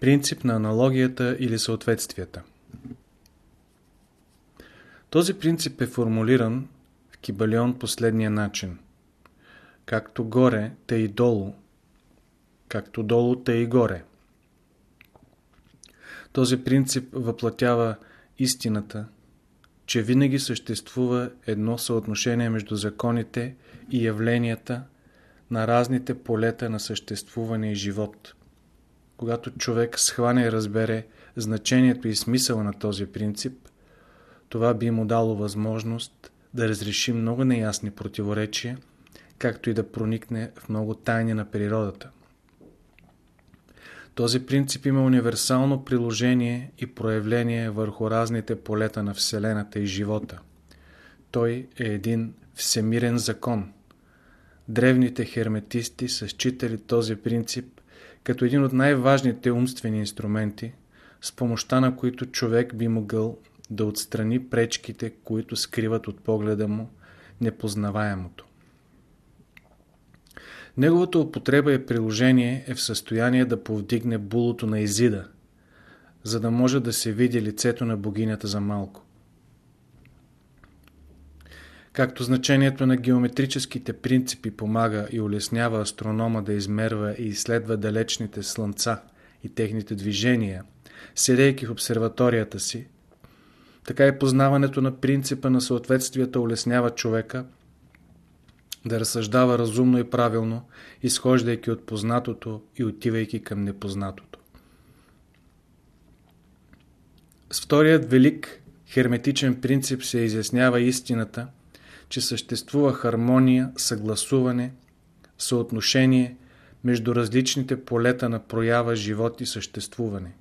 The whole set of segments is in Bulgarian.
Принцип на аналогията или съответствията Този принцип е формулиран в Кибалион последния начин. Както горе, тъй и долу, както долу, тъй и горе. Този принцип въплатява истината, че винаги съществува едно съотношение между законите и явленията на разните полета на съществуване и живот. Когато човек схване и разбере значението и смисъла на този принцип, това би му дало възможност да разреши много неясни противоречия, както и да проникне в много тайни на природата. Този принцип има универсално приложение и проявление върху разните полета на Вселената и живота. Той е един всемирен закон. Древните херметисти са считали този принцип като един от най-важните умствени инструменти, с помощта на които човек би могъл да отстрани пречките, които скриват от погледа му непознаваемото. Неговата употреба и приложение е в състояние да повдигне булото на Изида, за да може да се види лицето на богинята за малко. Както значението на геометрическите принципи помага и улеснява астронома да измерва и изследва далечните слънца и техните движения, седейки в обсерваторията си, така и познаването на принципа на съответствията улеснява човека – да разсъждава разумно и правилно, изхождайки от познатото и отивайки към непознатото. С вторият велик херметичен принцип се изяснява истината, че съществува хармония, съгласуване, съотношение между различните полета на проява, живот и съществуване.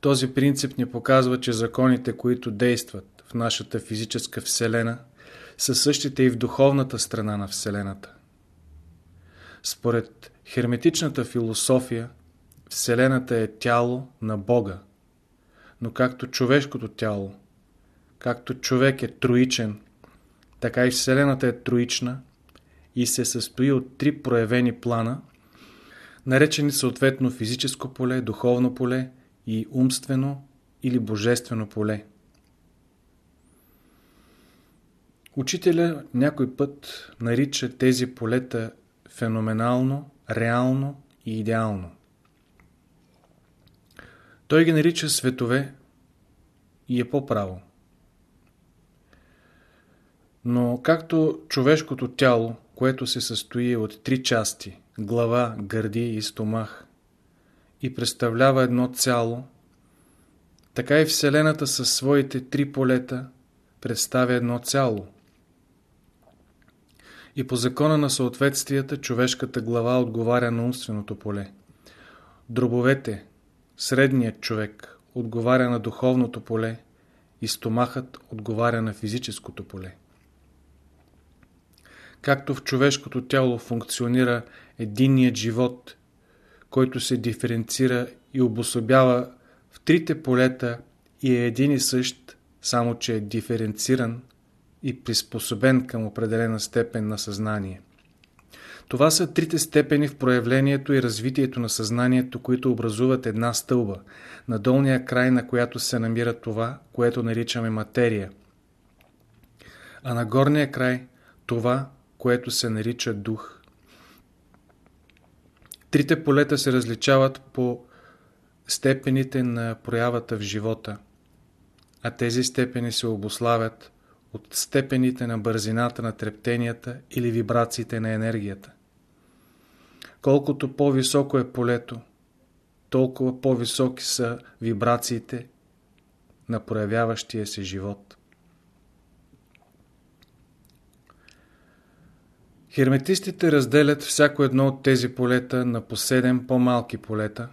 Този принцип ни показва, че законите, които действат в нашата физическа вселена – са същите и в духовната страна на Вселената. Според херметичната философия, Вселената е тяло на Бога, но както човешкото тяло, както човек е троичен, така и Вселената е троична и се състои от три проявени плана, наречени съответно физическо поле, духовно поле и умствено или божествено поле. Учителя някой път нарича тези полета феноменално, реално и идеално. Той ги нарича светове и е по-право. Но както човешкото тяло, което се състои от три части – глава, гърди и стомах, и представлява едно цяло, така и Вселената със своите три полета представя едно цяло – и по закона на съответствията човешката глава отговаря на умственото поле. Дробовете, средният човек, отговаря на духовното поле и стомахът отговаря на физическото поле. Както в човешкото тяло функционира единният живот, който се диференцира и обособява в трите полета и е един и същ, само че е диференциран – и приспособен към определена степен на съзнание. Това са трите степени в проявлението и развитието на съзнанието, които образуват една стълба, на долния край на която се намира това, което наричаме материя, а на горния край това, което се нарича дух. Трите полета се различават по степените на проявата в живота, а тези степени се обославят от степените на бързината на трептенията или вибрациите на енергията. Колкото по-високо е полето, толкова по-високи са вибрациите на проявяващия се живот. Херметистите разделят всяко едно от тези полета на по 7 по-малки полета,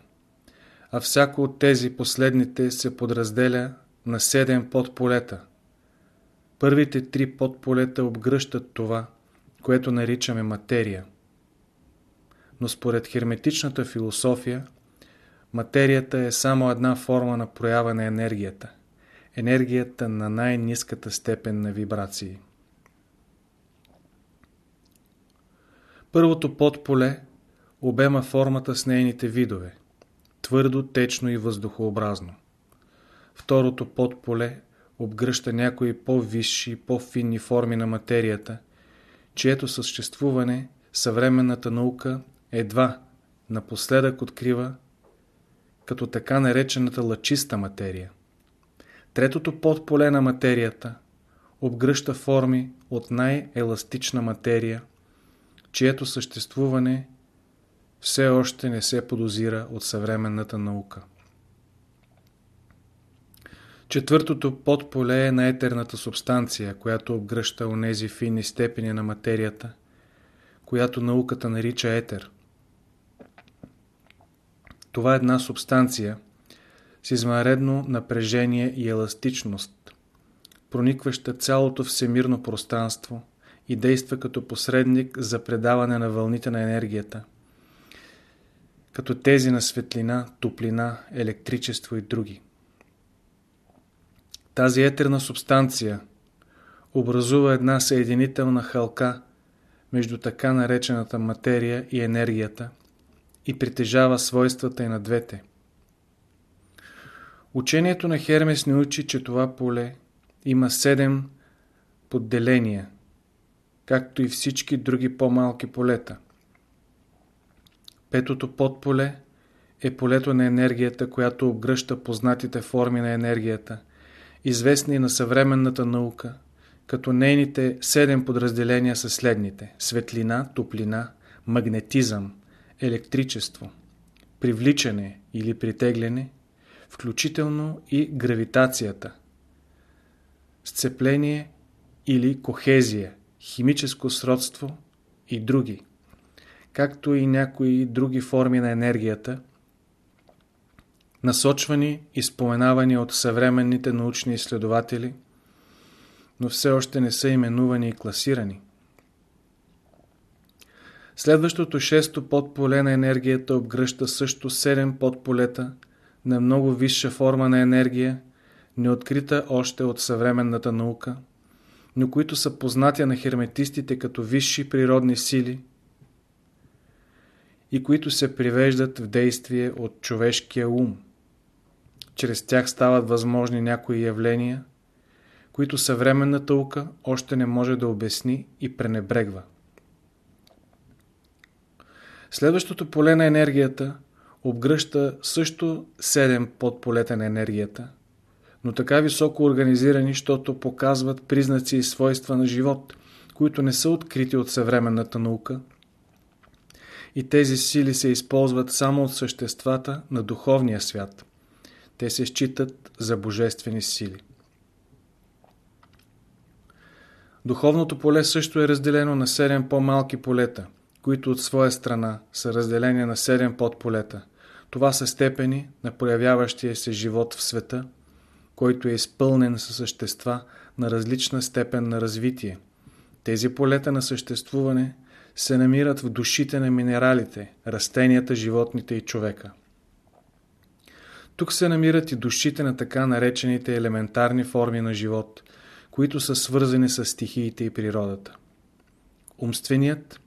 а всяко от тези последните се подразделя на 7 подполета – Първите три подполета обгръщат това, което наричаме материя. Но според херметичната философия, материята е само една форма на проява на енергията. Енергията на най-низката степен на вибрации. Първото подполе обема формата с нейните видове – твърдо, течно и въздухообразно. Второто подполе обгръща някои по-висши по-финни форми на материята, чието съществуване съвременната наука едва напоследък открива като така наречената лъчиста материя. Третото подполе на материята обгръща форми от най-еластична материя, чието съществуване все още не се подозира от съвременната наука. Четвъртото подполе е на етерната субстанция, която обгръща онези фини степени на материята, която науката нарича етер. Това е една субстанция с извънредно напрежение и еластичност, проникваща цялото всемирно пространство и действа като посредник за предаване на вълните на енергията, като тези на светлина, топлина, електричество и други. Тази етерна субстанция образува една съединителна халка между така наречената материя и енергията и притежава свойствата и на двете. Учението на Хермес ни учи, че това поле има седем подделения, както и всички други по-малки полета. Петото подполе е полето на енергията, която обгръща познатите форми на енергията – известни на съвременната наука, като нейните седем подразделения са следните – светлина, топлина, магнетизъм, електричество, привличане или притегляне, включително и гравитацията, сцепление или кохезия, химическо сродство и други, както и някои други форми на енергията – насочвани и споменавани от съвременните научни изследователи, но все още не са именувани и класирани. Следващото шесто подполе на енергията обгръща също седем подполета на много висша форма на енергия, неоткрита още от съвременната наука, но които са познати на херметистите като висши природни сили и които се привеждат в действие от човешкия ум. Чрез тях стават възможни някои явления, които съвременната наука още не може да обясни и пренебрегва. Следващото поле на енергията обгръща също 7 подполета на енергията, но така високо организирани, защото показват признаци и свойства на живот, които не са открити от съвременната наука. И тези сили се използват само от съществата на духовния свят – те се считат за божествени сили. Духовното поле също е разделено на 7 по-малки полета, които от своя страна са разделени на 7 подполета. Това са степени на проявяващия се живот в света, който е изпълнен със същества на различна степен на развитие. Тези полета на съществуване се намират в душите на минералите, растенията, животните и човека. Тук се намират и душите на така наречените елементарни форми на живот, които са свързани с стихиите и природата. Умственият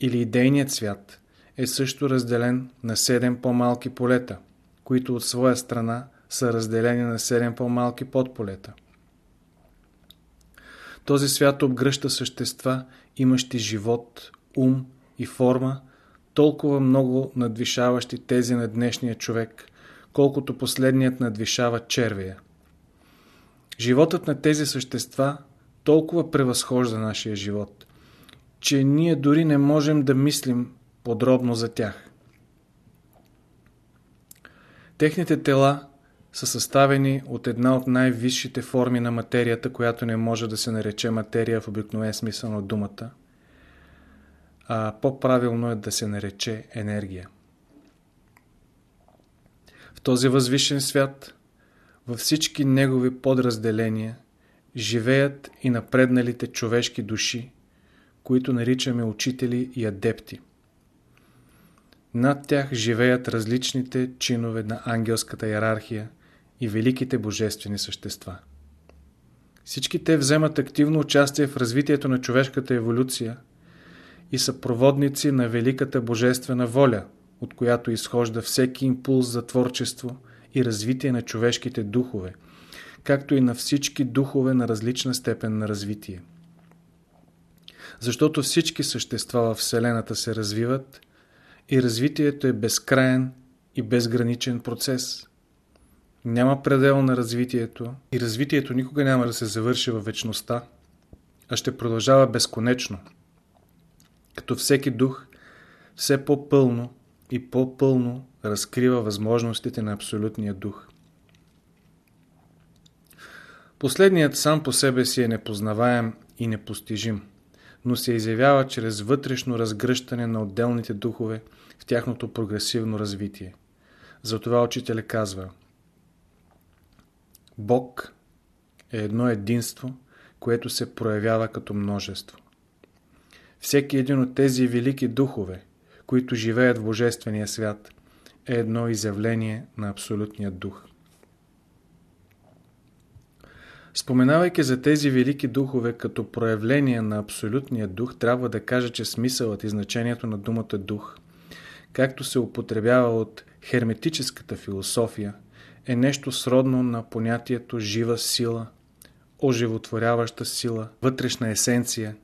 или идейният свят е също разделен на 7 по-малки полета, които от своя страна са разделени на 7 по-малки подполета. Този свят обгръща същества, имащи живот, ум и форма, толкова много надвишаващи тези на днешния човек – колкото последният надвишава червия. Животът на тези същества толкова превъзхожда нашия живот, че ние дори не можем да мислим подробно за тях. Техните тела са съставени от една от най-висшите форми на материята, която не може да се нарече материя в обикновен смисъл на думата, а по-правилно е да се нарече енергия този възвишен свят, във всички негови подразделения, живеят и напредналите човешки души, които наричаме учители и адепти. Над тях живеят различните чинове на ангелската иерархия и великите божествени същества. Всички те вземат активно участие в развитието на човешката еволюция и са проводници на великата божествена воля, от която изхожда всеки импулс за творчество и развитие на човешките духове, както и на всички духове на различна степен на развитие. Защото всички същества в Вселената се развиват и развитието е безкраен и безграничен процес. Няма предел на развитието и развитието никога няма да се завърши във вечността, а ще продължава безконечно. Като всеки дух, все по-пълно и по-пълно разкрива възможностите на Абсолютния дух. Последният сам по себе си е непознаваем и непостижим, но се изявява чрез вътрешно разгръщане на отделните духове в тяхното прогресивно развитие. Затова учителя казва Бог е едно единство, което се проявява като множество. Всеки един от тези велики духове, които живеят в Божествения свят, е едно изявление на Абсолютния дух. Споменавайки за тези велики духове като проявление на Абсолютния дух, трябва да кажа, че смисълът и значението на думата дух, както се употребява от херметическата философия, е нещо сродно на понятието жива сила, оживотворяваща сила, вътрешна есенция,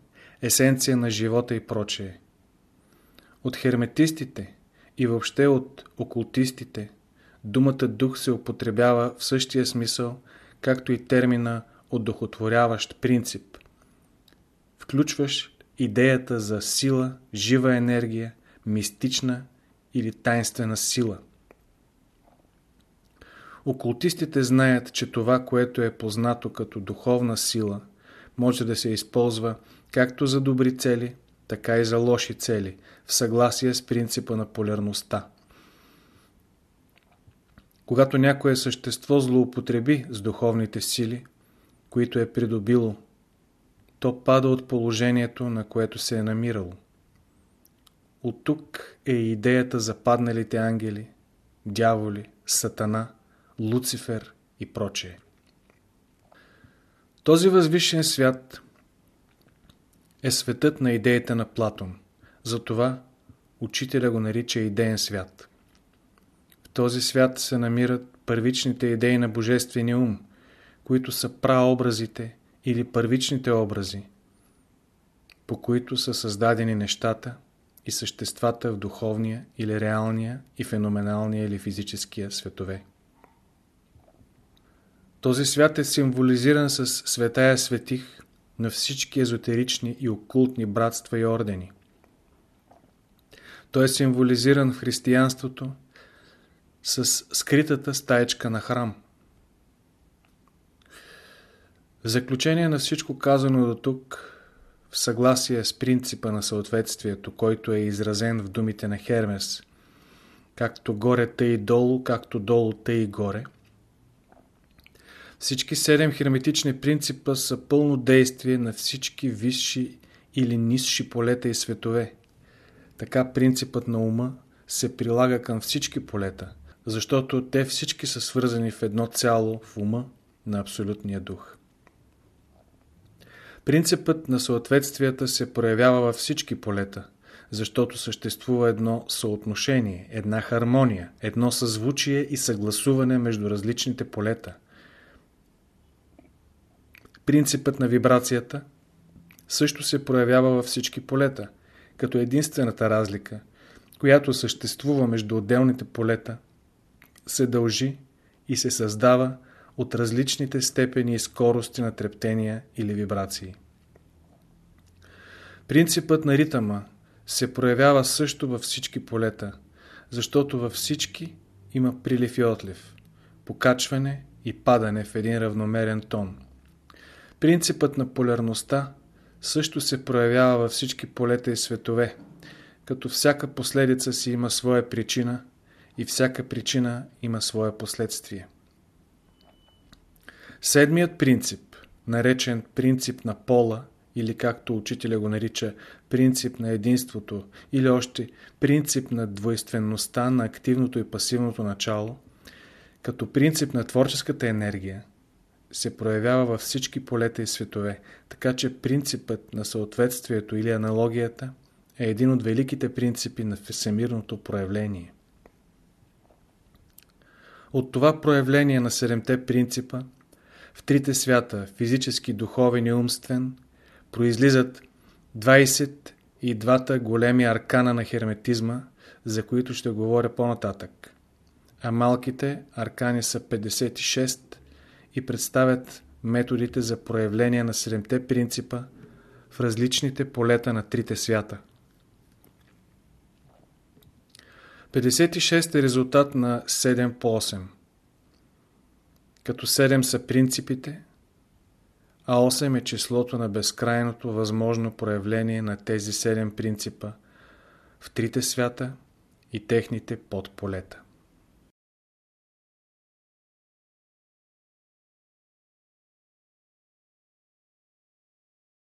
есенция на живота и прочее. От херметистите и въобще от окултистите думата дух се употребява в същия смисъл, както и термина одухотворяващ принцип, включващ идеята за сила, жива енергия, мистична или тайнствена сила. Окултистите знаят, че това, което е познато като духовна сила, може да се използва както за добри цели, така и за лоши цели, в съгласие с принципа на полярността. Когато някое същество злоупотреби с духовните сили, които е придобило, то пада от положението, на което се е намирало. От тук е идеята за падналите ангели, дяволи, сатана, Луцифер и прочее. Този възвишен свят е светът на идеята на Платон. Затова учителя го нарича идеен свят. В този свят се намират първичните идеи на Божествения ум, които са праобразите или първичните образи, по които са създадени нещата и съществата в духовния или реалния и феноменалния или физическия светове. Този свят е символизиран с светая светих на всички езотерични и окултни братства и ордени. Той е символизиран в християнството с скритата стаечка на храм. В заключение на всичко казано до тук, в съгласие с принципа на съответствието, който е изразен в думите на Хермес, както горе, тъй долу, както долу, тъй горе – всички седем херметични принципа са пълно действие на всички висши или нисши полета и светове. Така принципът на ума се прилага към всички полета, защото те всички са свързани в едно цяло в ума на Абсолютния дух. Принципът на съответствията се проявява във всички полета, защото съществува едно съотношение, една хармония, едно съзвучие и съгласуване между различните полета – Принципът на вибрацията също се проявява във всички полета, като единствената разлика, която съществува между отделните полета, се дължи и се създава от различните степени и скорости на трептения или вибрации. Принципът на ритъма се проявява също във всички полета, защото във всички има прилив и отлив, покачване и падане в един равномерен тон – Принципът на полярността също се проявява във всички полета и светове, като всяка последица си има своя причина и всяка причина има свое последствие. Седмият принцип, наречен принцип на пола, или както учителя го нарича принцип на единството, или още принцип на двойственността на активното и пасивното начало, като принцип на творческата енергия, се проявява във всички полета и светове, така че принципът на съответствието или аналогията е един от великите принципи на всемирното проявление. От това проявление на седемте принципа в трите свята, физически, духовен и умствен, произлизат 22-та големи аркана на херметизма, за които ще говоря по-нататък. А малките аркани са 56 и представят методите за проявление на седемте принципа в различните полета на трите свята. 56 е резултат на 7 по 8. Като 7 са принципите, а 8 е числото на безкрайното възможно проявление на тези 7 принципа в трите свята и техните подполета.